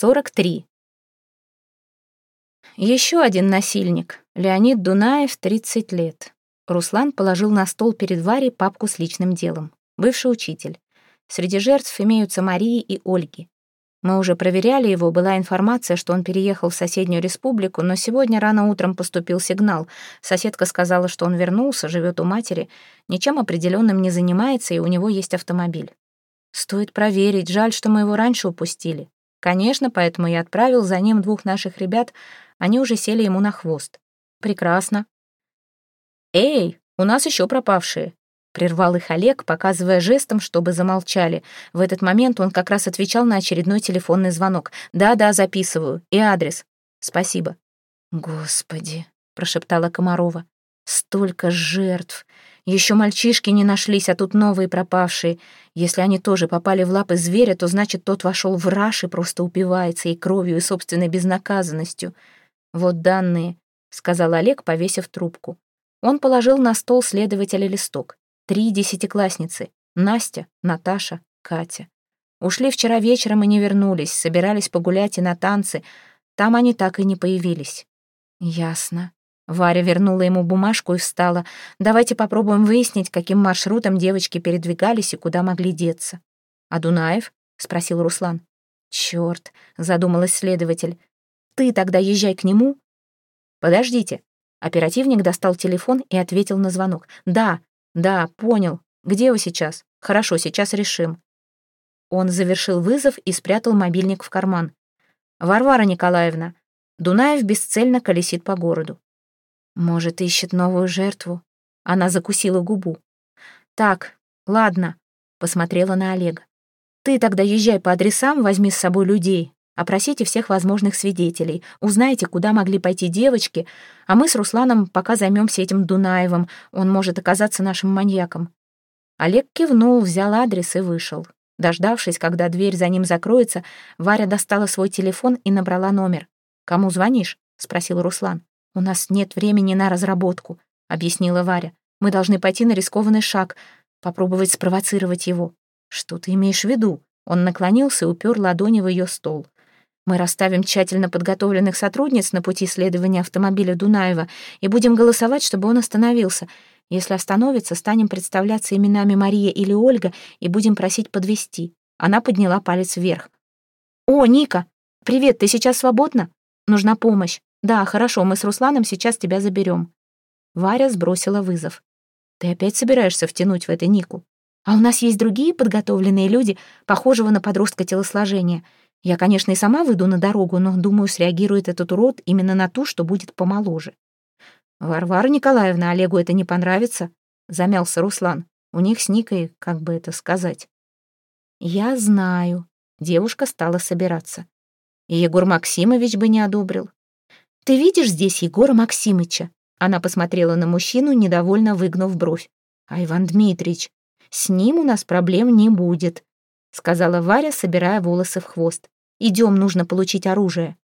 43. Еще один насильник. Леонид Дунаев, 30 лет. Руслан положил на стол перед Варей папку с личным делом. Бывший учитель. Среди жертв имеются Марии и Ольги. Мы уже проверяли его, была информация, что он переехал в соседнюю республику, но сегодня рано утром поступил сигнал. Соседка сказала, что он вернулся, живет у матери, ничем определенным не занимается, и у него есть автомобиль. Стоит проверить, жаль, что мы его раньше упустили. Конечно, поэтому я отправил за ним двух наших ребят, они уже сели ему на хвост. Прекрасно. «Эй, у нас еще пропавшие», — прервал их Олег, показывая жестом, чтобы замолчали. В этот момент он как раз отвечал на очередной телефонный звонок. «Да-да, записываю. И адрес. Спасибо». «Господи», — прошептала Комарова, — «столько жертв. Еще мальчишки не нашлись, а тут новые пропавшие. Если они тоже попали в лапы зверя, то значит, тот вошел в раж и просто упивается и кровью, и собственной безнаказанностью. Вот данные, — сказал Олег, повесив трубку. Он положил на стол следователя листок. Три десятиклассницы. Настя, Наташа, Катя. Ушли вчера вечером и не вернулись, собирались погулять и на танцы. Там они так и не появились. Ясно. Варя вернула ему бумажку и встала. «Давайте попробуем выяснить, каким маршрутом девочки передвигались и куда могли деться». «А Дунаев?» — спросил Руслан. «Чёрт», — задумалась следователь. «Ты тогда езжай к нему». «Подождите». Оперативник достал телефон и ответил на звонок. «Да, да, понял. Где вы сейчас? Хорошо, сейчас решим». Он завершил вызов и спрятал мобильник в карман. «Варвара Николаевна, Дунаев бесцельно колесит по городу. Может, ищет новую жертву? Она закусила губу. Так, ладно, посмотрела на Олега. Ты тогда езжай по адресам, возьми с собой людей, опросите всех возможных свидетелей, узнайте, куда могли пойти девочки, а мы с Русланом пока займемся этим Дунаевым, он может оказаться нашим маньяком. Олег кивнул, взял адрес и вышел. Дождавшись, когда дверь за ним закроется, Варя достала свой телефон и набрала номер. «Кому звонишь?» — спросил Руслан. «У нас нет времени на разработку», — объяснила Варя. «Мы должны пойти на рискованный шаг, попробовать спровоцировать его». «Что ты имеешь в виду?» Он наклонился и упер ладони в ее стол. «Мы расставим тщательно подготовленных сотрудниц на пути следования автомобиля Дунаева и будем голосовать, чтобы он остановился. Если остановится, станем представляться именами Мария или Ольга и будем просить подвести. Она подняла палец вверх. «О, Ника! Привет, ты сейчас свободна? Нужна помощь. «Да, хорошо, мы с Русланом сейчас тебя заберем». Варя сбросила вызов. «Ты опять собираешься втянуть в это Нику? А у нас есть другие подготовленные люди, похожего на подростка телосложения. Я, конечно, и сама выйду на дорогу, но, думаю, среагирует этот урод именно на ту, что будет помоложе». «Варвара Николаевна, Олегу это не понравится», — замялся Руслан. «У них с Никой, как бы это сказать». «Я знаю». Девушка стала собираться. Егор Максимович бы не одобрил. «Ты видишь здесь Егора Максимыча?» Она посмотрела на мужчину, недовольно выгнув бровь. «А Иван Дмитрич, с ним у нас проблем не будет», сказала Варя, собирая волосы в хвост. «Идем, нужно получить оружие».